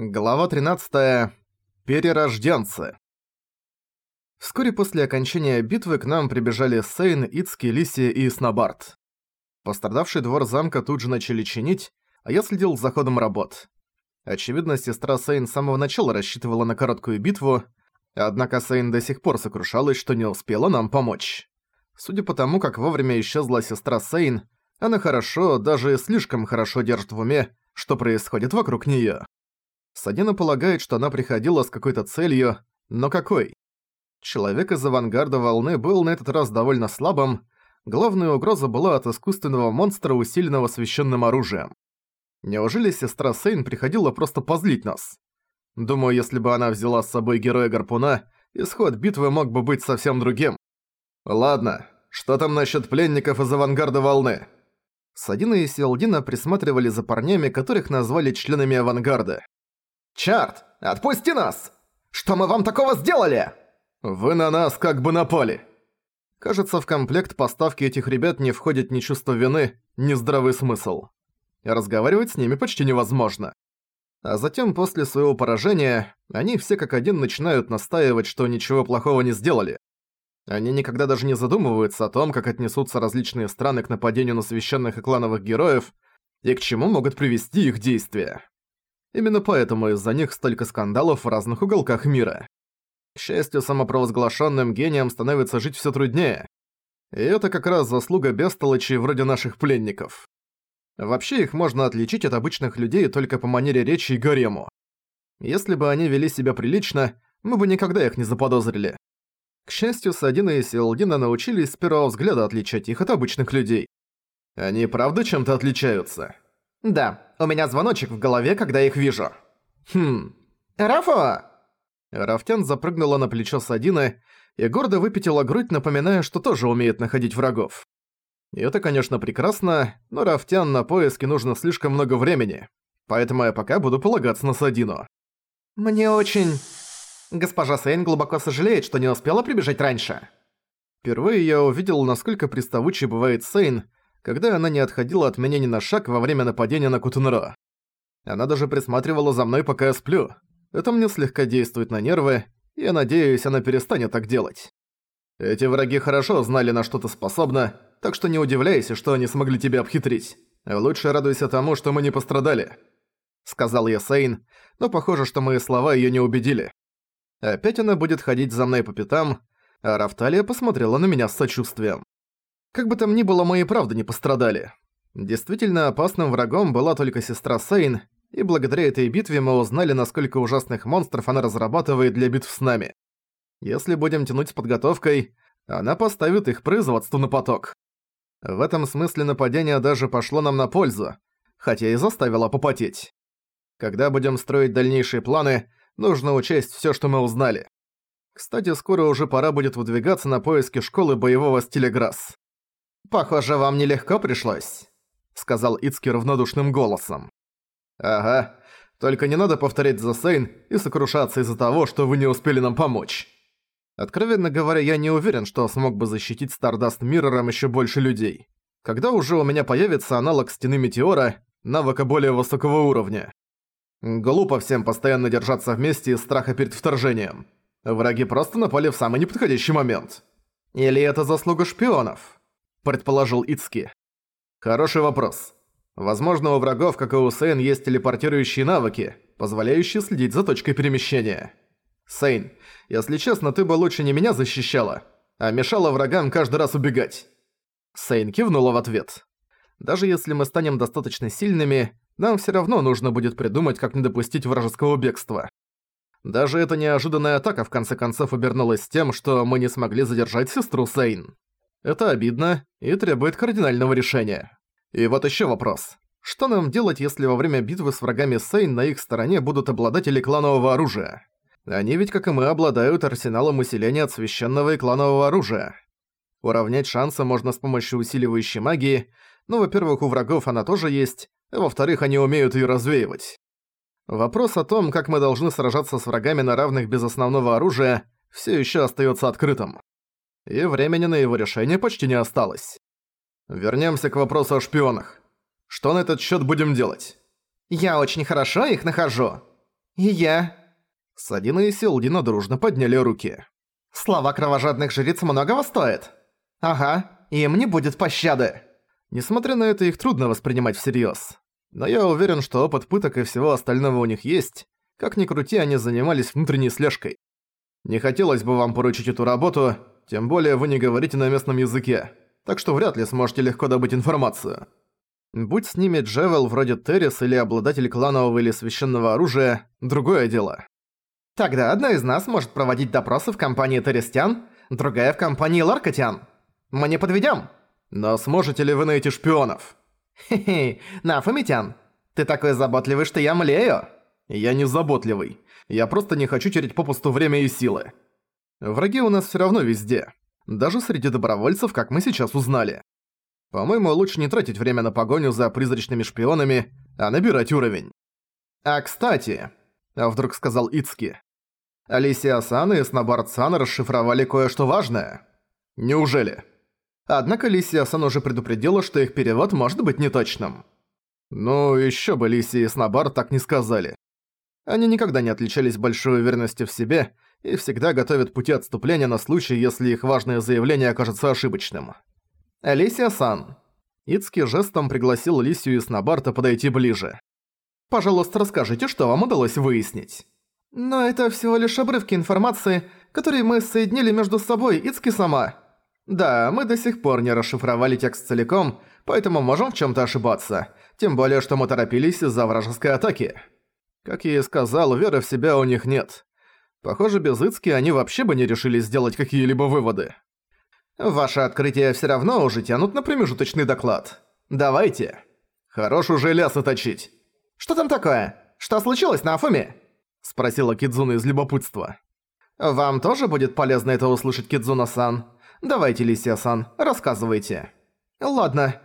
Глава 13. Перерожденцы. Вскоре после окончания битвы к нам прибежали Сейн, Ицки, Лиси и Снобард. Пострадавший двор замка тут же начали чинить, а я следил за ходом работ. Очевидно, сестра Сейн с самого начала рассчитывала на короткую битву, однако Сейн до сих пор сокрушалась, что не успела нам помочь. Судя по тому, как вовремя исчезла сестра Сейн, она хорошо, даже слишком хорошо держит в уме, что происходит вокруг неё. Садина полагает, что она приходила с какой-то целью, но какой? Человек из авангарда волны был на этот раз довольно слабым, главная угроза была от искусственного монстра, усиленного священным оружием. Неужели сестра Сейн приходила просто позлить нас? Думаю, если бы она взяла с собой героя-гарпуна, исход битвы мог бы быть совсем другим. Ладно, что там насчет пленников из авангарда волны? Садина и Сиалдина присматривали за парнями, которых назвали членами авангарда. «Чарт, отпусти нас! Что мы вам такого сделали?» «Вы на нас как бы напали!» Кажется, в комплект поставки этих ребят не входит ни чувство вины, ни здравый смысл. Разговаривать с ними почти невозможно. А затем, после своего поражения, они все как один начинают настаивать, что ничего плохого не сделали. Они никогда даже не задумываются о том, как отнесутся различные страны к нападению на священных и клановых героев и к чему могут привести их действия. Именно поэтому из-за них столько скандалов в разных уголках мира. К счастью, самопровозглашенным гением становится жить все труднее. И это как раз заслуга бестолочей вроде наших пленников. Вообще их можно отличить от обычных людей только по манере речи и гарему. Если бы они вели себя прилично, мы бы никогда их не заподозрили. К счастью, Садина и Силдина научились с первого взгляда отличать их от обычных людей. Они правда чем-то отличаются? Да, у меня звоночек в голове, когда их вижу. Хм. Рафа! Рафтян запрыгнула на плечо Садины и гордо выпятила грудь, напоминая, что тоже умеет находить врагов. И это, конечно, прекрасно, но Рафтян на поиски нужно слишком много времени, поэтому я пока буду полагаться на Садину. Мне очень... Госпожа Сейн глубоко сожалеет, что не успела прибежать раньше. Впервые я увидел, насколько приставучей бывает Сейн, когда она не отходила от меня ни на шаг во время нападения на Кутунро. Она даже присматривала за мной, пока я сплю. Это мне слегка действует на нервы, и я надеюсь, она перестанет так делать. Эти враги хорошо знали, на что ты способна, так что не удивляйся, что они смогли тебя обхитрить. Лучше радуйся тому, что мы не пострадали. Сказал я Сейн, но похоже, что мои слова её не убедили. Опять она будет ходить за мной по пятам, а Рафталия посмотрела на меня с сочувствием. Как бы там ни было, мои правды не пострадали. Действительно опасным врагом была только сестра Сейн, и благодаря этой битве мы узнали, насколько ужасных монстров она разрабатывает для битв с нами. Если будем тянуть с подготовкой, она поставит их производству на поток. В этом смысле нападение даже пошло нам на пользу, хотя и заставило попотеть. Когда будем строить дальнейшие планы, нужно учесть всё, что мы узнали. Кстати, скоро уже пора будет выдвигаться на поиски школы боевого стиля Грасс. «Похоже, вам нелегко пришлось», — сказал Ицки равнодушным голосом. «Ага, только не надо повторять за Сейн и сокрушаться из-за того, что вы не успели нам помочь». Откровенно говоря, я не уверен, что смог бы защитить Стардаст Миррором еще больше людей. Когда уже у меня появится аналог Стены Метеора, навыка более высокого уровня. Глупо всем постоянно держаться вместе из страха перед вторжением. Враги просто напали в самый неподходящий момент. Или это заслуга шпионов? Предположил Ицки. Хороший вопрос. Возможно, у врагов, как и у Сейн, есть телепортирующие навыки, позволяющие следить за точкой перемещения. Сейн, если честно, ты бы лучше не меня защищала, а мешала врагам каждый раз убегать. Сейн кивнула в ответ. Даже если мы станем достаточно сильными, нам всё равно нужно будет придумать, как не допустить вражеского бегства. Даже эта неожиданная атака в конце концов обернулась тем, что мы не смогли задержать сестру Сейн. Это обидно и требует кардинального решения. И вот еще вопрос. Что нам делать, если во время битвы с врагами Сейн на их стороне будут обладатели кланового оружия? Они ведь, как и мы, обладают арсеналом усиления от священного и кланового оружия. Уравнять шансы можно с помощью усиливающей магии, но, во-первых, у врагов она тоже есть, а во-вторых, они умеют ее развеивать. Вопрос о том, как мы должны сражаться с врагами на равных без основного оружия, все еще остается открытым и времени на его решение почти не осталось. Вернемся к вопросу о шпионах. Что на этот счет будем делать? Я очень хорошо их нахожу. «И я». Садина и Селдина дружно подняли руки. «Слова кровожадных жриц многого стоят?» «Ага, им не будет пощады». Несмотря на это, их трудно воспринимать всерьёз. Но я уверен, что опыт пыток и всего остального у них есть. Как ни крути, они занимались внутренней слежкой. Не хотелось бы вам поручить эту работу, тем более вы не говорите на местном языке, так что вряд ли сможете легко добыть информацию. Будь с ними Джевел вроде Террис или обладатель кланового или священного оружия, другое дело. Тогда одна из нас может проводить допросы в компании Террестян, другая в компании Ларкотян. Мы не подведём. Но сможете ли вы найти шпионов? Хе-хе, Нафамитян, ты такой заботливый, что я млею. Я не заботливый. Я просто не хочу терять попусту время и силы. Враги у нас всё равно везде. Даже среди добровольцев, как мы сейчас узнали. По-моему, лучше не тратить время на погоню за призрачными шпионами, а набирать уровень. А кстати, а вдруг сказал Ицки. Алисия Сан и Снобард расшифровали кое-что важное. Неужели? Однако Лисия Сан уже предупредила, что их перевод может быть неточным. Ну, ещё бы Лисия и Снобард так не сказали. Они никогда не отличались большой уверенностью в себе и всегда готовят пути отступления на случай, если их важное заявление окажется ошибочным. «Алисия-сан». Ицки жестом пригласил Лисию и Снобарта подойти ближе. «Пожалуйста, расскажите, что вам удалось выяснить». «Но это всего лишь обрывки информации, которые мы соединили между собой, Ицки сама. Да, мы до сих пор не расшифровали текст целиком, поэтому можем в чём-то ошибаться. Тем более, что мы торопились из-за вражеской атаки. Как я и сказал, веры в себя у них нет. Похоже, без Ицки они вообще бы не решили сделать какие-либо выводы. Ваши открытия всё равно уже тянут на промежуточный доклад. Давайте. Хорош уже лясы точить. Что там такое? Что случилось на Афуме? Спросила Кидзуна из любопытства. Вам тоже будет полезно это услышать, Кидзуна-сан. Давайте, Лисия-сан, рассказывайте. Ладно.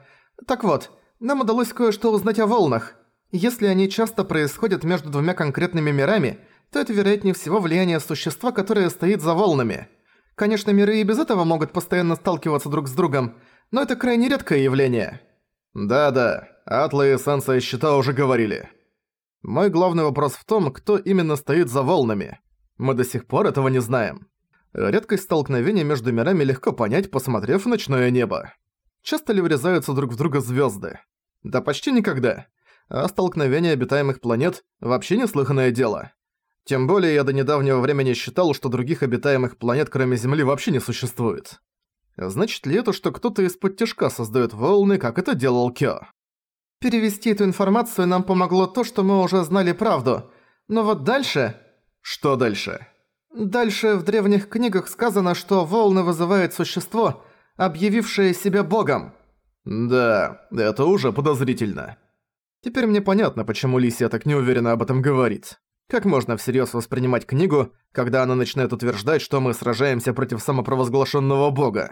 Так вот, нам удалось кое-что узнать о волнах. Если они часто происходят между двумя конкретными мирами, то это вероятнее всего влияние существа, которое стоит за волнами – Конечно, миры и без этого могут постоянно сталкиваться друг с другом, но это крайне редкое явление. Да-да, Атла и Сенса Щита уже говорили. Мой главный вопрос в том, кто именно стоит за волнами. Мы до сих пор этого не знаем. Редкость столкновения между мирами легко понять, посмотрев ночное небо. Часто ли врезаются друг в друга звезды? Да почти никогда. А столкновение обитаемых планет – вообще неслыханное дело. Тем более я до недавнего времени считал, что других обитаемых планет кроме Земли вообще не существует. Значит ли это, что кто-то из-под тяжка создаёт волны, как это делал Кё? Перевести эту информацию нам помогло то, что мы уже знали правду. Но вот дальше... Что дальше? Дальше в древних книгах сказано, что волны вызывает существо, объявившее себя богом. Да, это уже подозрительно. Теперь мне понятно, почему Лисия так неуверенно об этом говорит. Как можно всерьёз воспринимать книгу, когда она начинает утверждать, что мы сражаемся против самопровозглашенного бога?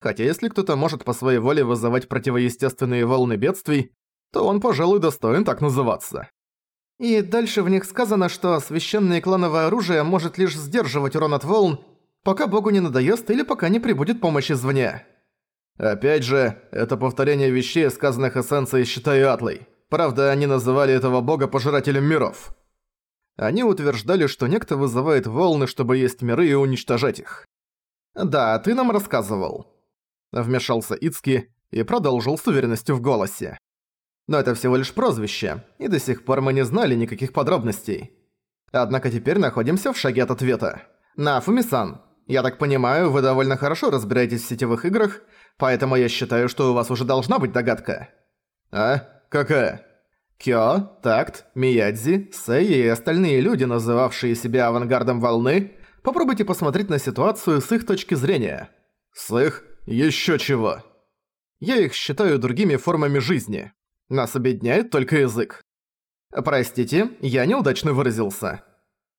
Хотя если кто-то может по своей воле вызывать противоестественные волны бедствий, то он, пожалуй, достоин так называться. И дальше в них сказано, что священное клановое оружие может лишь сдерживать урон от волн, пока богу не надоест или пока не прибудет помощь извне. Опять же, это повторение вещей, сказанных эссенцией Щита и Атлой. Правда, они называли этого бога пожирателем миров. Они утверждали, что некто вызывает волны, чтобы есть миры и уничтожать их. «Да, ты нам рассказывал». Вмешался Ицки и продолжил с уверенностью в голосе. «Но это всего лишь прозвище, и до сих пор мы не знали никаких подробностей. Однако теперь находимся в шаге от ответа. На, Фумисан, я так понимаю, вы довольно хорошо разбираетесь в сетевых играх, поэтому я считаю, что у вас уже должна быть догадка». «А? Какая?» Кё, Такт, Миядзи, Сэй и остальные люди, называвшие себя авангардом волны, попробуйте посмотреть на ситуацию с их точки зрения. С их ещё чего. Я их считаю другими формами жизни. Нас объединяет только язык. Простите, я неудачно выразился.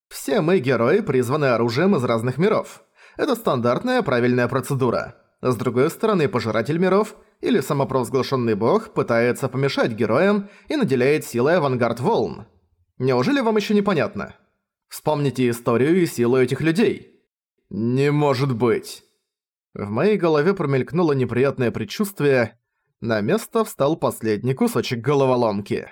Все мы герои призваны оружием из разных миров. Это стандартная правильная процедура. С другой стороны, пожиратель миров или самопровозглашенный бог пытается помешать героям и наделяет силой авангард волн. Неужели вам еще непонятно? Вспомните историю и силу этих людей. Не может быть. В моей голове промелькнуло неприятное предчувствие. На место встал последний кусочек головоломки.